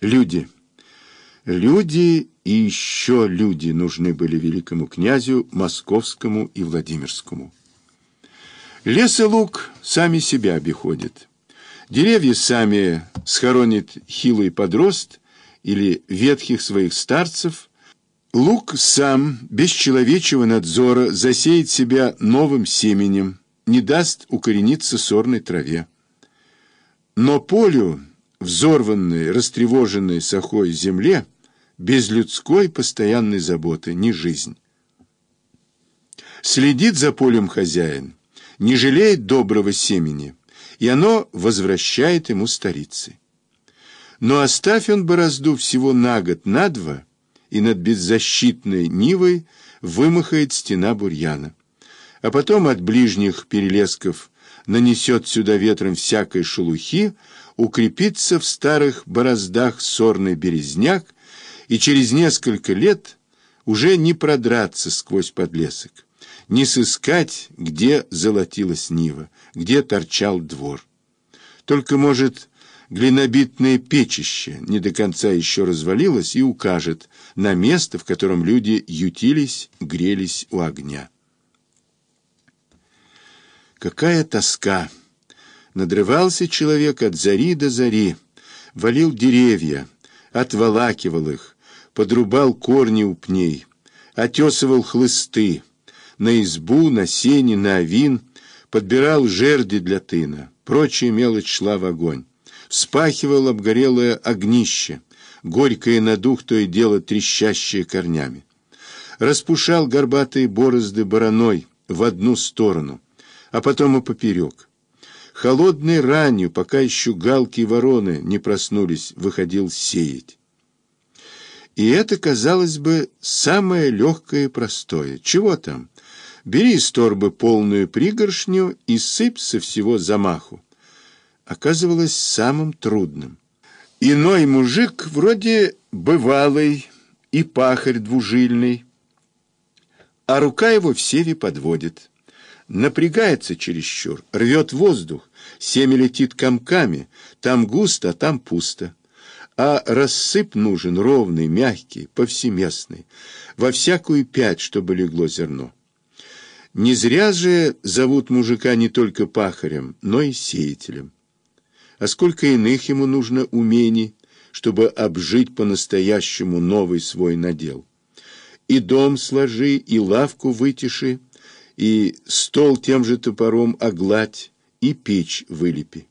Люди. Люди и еще люди нужны были великому князю Московскому и Владимирскому. Лес и луг сами себя обиходят. Деревья сами схоронят хилый подрост или ветхих своих старцев. Луг сам, без человечего надзора, засеет себя новым семенем, не даст укорениться сорной траве. Но полю взорванной, растревоженной сахой земле, без людской постоянной заботы, не жизнь. Следит за полем хозяин, не жалеет доброго семени, и оно возвращает ему старицы. Но оставь он борозду всего на год, на два, и над беззащитной нивой вымахает стена бурьяна. А потом от ближних перелесков нанесет сюда ветром всякой шелухи, укрепится в старых бороздах сорный березняк, и через несколько лет уже не продраться сквозь подлесок, не сыскать, где золотилась нива, где торчал двор. Только, может, глинобитное печище не до конца еще развалилось и укажет на место, в котором люди ютились, грелись у огня. Какая тоска! Надрывался человек от зари до зари, валил деревья, отволакивал их, подрубал корни у пней, отесывал хлысты, на избу, на сени, на овин, подбирал жерди для тына, прочая мелочь шла в огонь, вспахивал обгорелое огнище, горькое на дух то и дело трещащее корнями, распушал горбатые борозды бараной в одну сторону, а потом и поперек, Холодной ранью, пока еще галки и вороны не проснулись, выходил сеять. И это, казалось бы, самое легкое и простое. Чего там? Бери из торбы полную пригоршню и сыпь со всего замаху. Оказывалось самым трудным. Иной мужик, вроде бывалый и пахарь двужильный, а рука его в севе подводит. Напрягается чересчур, рвет воздух, Семя летит комками, там густо, там пусто. А рассып нужен ровный, мягкий, повсеместный, во всякую пять, чтобы легло зерно. Не зря же зовут мужика не только пахарем, но и сеятелем. А сколько иных ему нужно умений, чтобы обжить по-настоящему новый свой надел. И дом сложи, и лавку вытиши, и стол тем же топором огладь, и печь вылепи.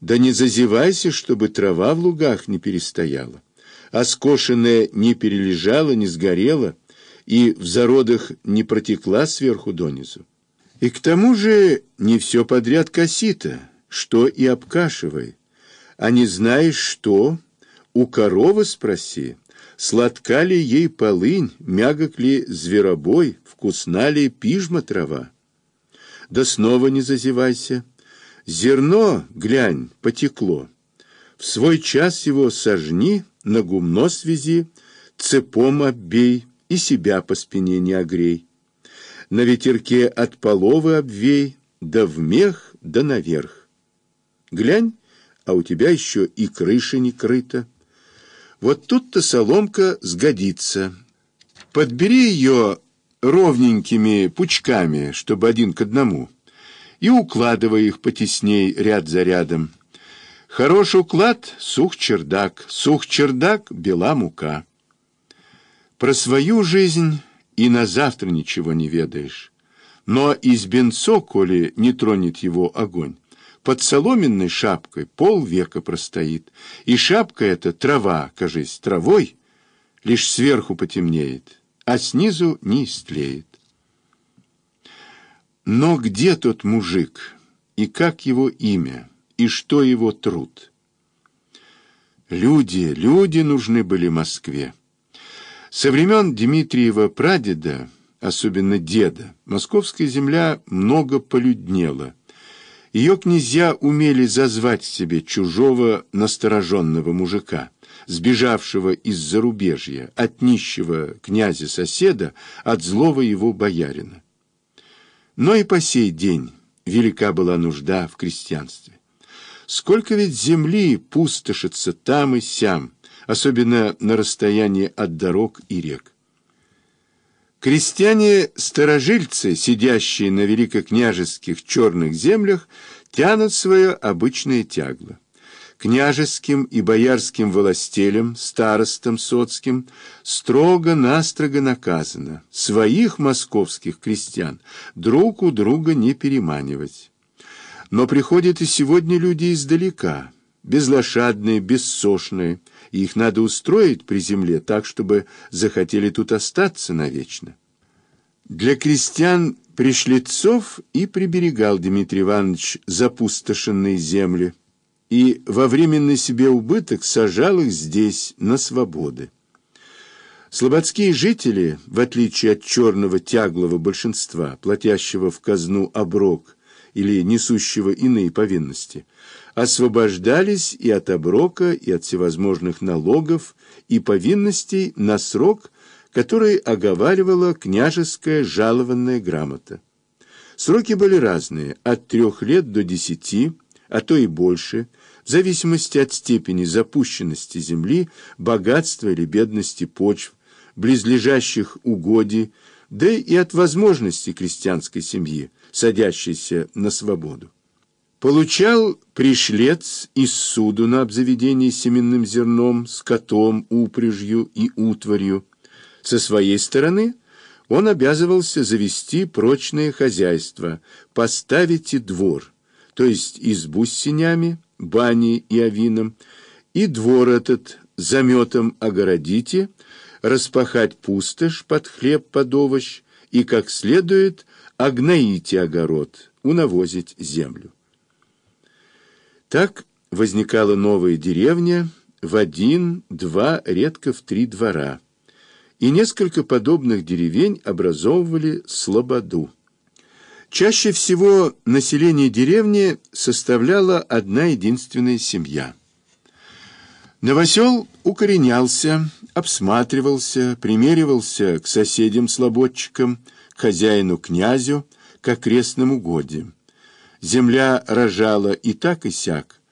Да не зазевайся, чтобы трава в лугах не перестояла, а скошенная не перележала, не сгорела и в зародах не протекла сверху донизу. И к тому же не все подряд косито, что и обкашивай. А не знаешь что, у коровы спроси, сладка ли ей полынь, мягок ли зверобой, вкусна ли пижма трава да снова не зазевайся. Зерно, глянь, потекло. В свой час его сожни, на гумно связи, цепом оббей и себя по спине не огрей. На ветерке от половы обвей, да в мех, да наверх. Глянь, а у тебя еще и крыша не крыта. Вот тут-то соломка сгодится. Подбери ее ровненькими пучками, чтобы один к одному, и укладывая их потесней ряд за рядом. Хороший уклад — сух чердак, сух чердак — бела мука. Про свою жизнь и на завтра ничего не ведаешь. Но из бенцо, коли не тронет его огонь, под соломенной шапкой полвека простоит, и шапка эта трава, кажись, травой, лишь сверху потемнеет а снизу не истлеет. Но где тот мужик, и как его имя, и что его труд? Люди, люди нужны были Москве. Со времен Дмитриева прадеда, особенно деда, московская земля много полюднела. Ее князья умели зазвать себе чужого настороженного мужика сбежавшего из зарубежья, от нищего князя-соседа, от злого его боярина. Но и по сей день велика была нужда в крестьянстве. Сколько ведь земли пустошится там и сям, особенно на расстоянии от дорог и рек. Крестьяне-старожильцы, сидящие на великокняжеских черных землях, тянут свое обычное тягло. Княжеским и боярским властелям, старостам соцким, строго-настрого наказано своих московских крестьян друг у друга не переманивать. Но приходят и сегодня люди издалека, безлошадные, бессошные, и их надо устроить при земле так, чтобы захотели тут остаться навечно. Для крестьян пришлицов и приберегал Дмитрий Иванович запустошенные земли, и во временный себе убыток сажал их здесь, на свободы. Слободские жители, в отличие от черного тяглого большинства, платящего в казну оброк или несущего иные повинности, освобождались и от оброка, и от всевозможных налогов и повинностей на срок, который оговаривала княжеская жалованная грамота. Сроки были разные, от трех лет до десяти, а то и больше, в зависимости от степени запущенности земли, богатства или бедности почв, близлежащих угодий, да и от возможности крестьянской семьи, садящейся на свободу. Получал пришлец из суду на обзаведение семенным зерном, скотом, упряжью и утварью. Со своей стороны он обязывался завести прочное хозяйство, поставить и двор, то есть избу с сенями, бани и авином, и двор этот заметом огородите, распахать пустошь под хлеб, под овощ, и, как следует, огноите огород, унавозить землю. Так возникала новая деревня в один, два, редко в три двора, и несколько подобных деревень образовывали слободу. Чаще всего население деревни составляла одна единственная семья. Новосел укоренялся, обсматривался, примеривался к соседям-слободчикам, к хозяину-князю, к окрестным угодьям. Земля рожала и так, и сяк,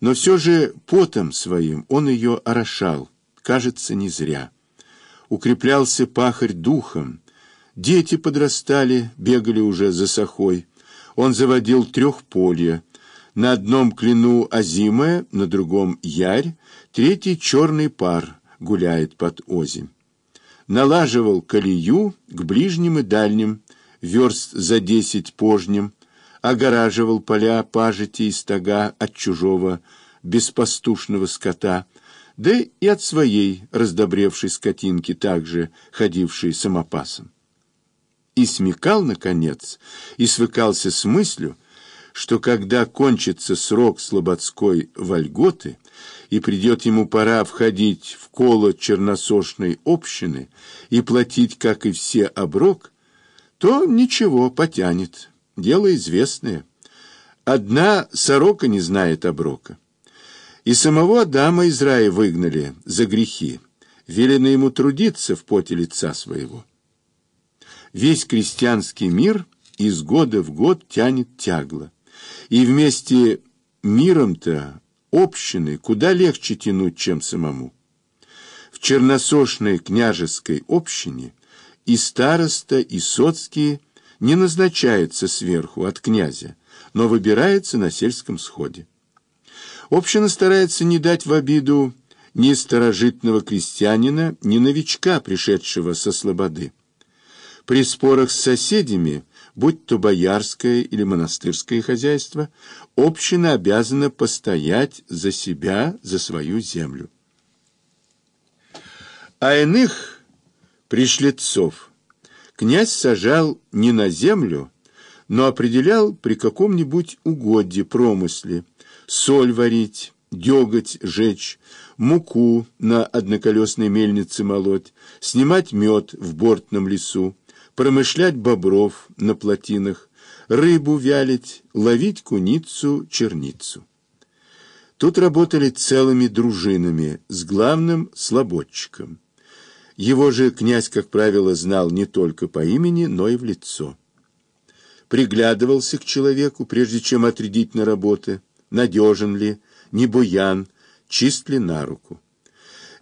но все же потом своим он ее орошал, кажется, не зря. Укреплялся пахарь духом, дети подрастали, бегали уже за сахой. Он заводил трехполья, на одном клену озимая, на другом ярь, третий черный пар гуляет под озим. Налаживал колею к ближним и дальним, верст за десять пожням, огораживал поля пажити и стога от чужого беспастушного скота, да и от своей раздобревшей скотинки, также ходившей самопасом. И смекал, наконец, и свыкался с мыслью, что когда кончится срок слободской вольготы и придет ему пора входить в коло черносошной общины и платить, как и все, оброк, то ничего, потянет. Дело известное. Одна сорока не знает оброка. И самого Адама из рая выгнали за грехи. Велено ему трудиться в поте лица своего. Весь крестьянский мир из года в год тянет тягло. И вместе миром-то общины куда легче тянуть, чем самому. В черносошной княжеской общине и староста, и соцкие – не назначается сверху от князя, но выбирается на сельском сходе. Община старается не дать в обиду ни старожитного крестьянина, ни новичка, пришедшего со слободы. При спорах с соседями, будь то боярское или монастырское хозяйство, община обязана постоять за себя, за свою землю. А иных пришлецов – князь сажал не на землю, но определял при каком-нибудь угодье, промысле, соль варить, деготь жечь, муку на одноколесной мельнице молоть, снимать мед в бортном лесу, промышлять бобров на плотинах, рыбу вялить, ловить куницу, черницу. Тут работали целыми дружинами с главным слободчиком. Его же князь, как правило, знал не только по имени, но и в лицо. Приглядывался к человеку, прежде чем отрядить на работы, надежен ли, не буян, чист ли на руку.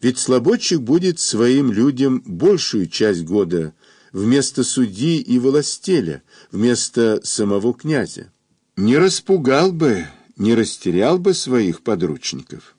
Ведь слободчик будет своим людям большую часть года вместо судьи и властеля, вместо самого князя. Не распугал бы, не растерял бы своих подручников.